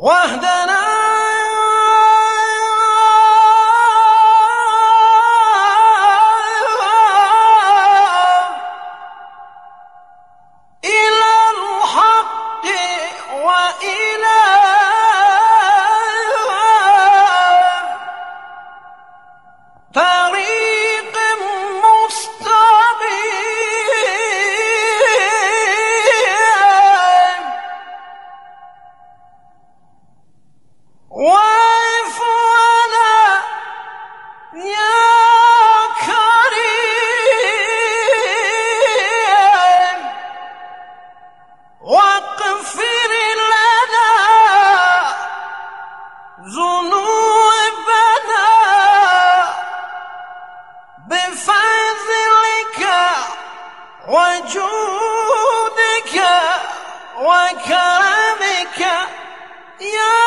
واهدنا إلى الحق وإلى واقف يا كريم. واغفر لنا ذنوبنا بفضلك وجودك وكرمك يا